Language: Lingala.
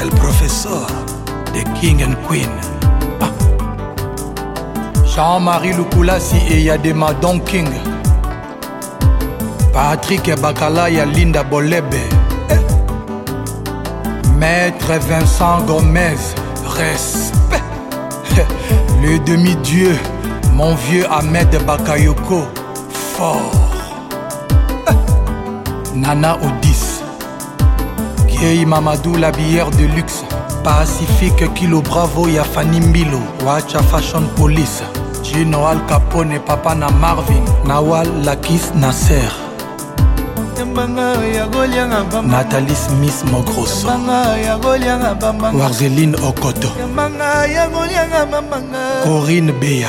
El Professor, the King and Queen. Ah. Jean-Marie Lukulasi et Yadema Don King. Patrick Bakala ya Linda Bolebe. Eh. Maître Vincent Gomez, respect. Eh. Le demi-dieu, mon vieux Ahmed Bakayoko, fort. Eh. Nana Odis, Guy Mamadou la bière de luxe Pacifique Kilo Bravo ya Fanny Mbilo Wacha Fashion Police Gino Al Capone papa na Marvin Nawal Lakis Nasser Nathalie Smith Mogrosso Warzeline Okoto Corinne Bea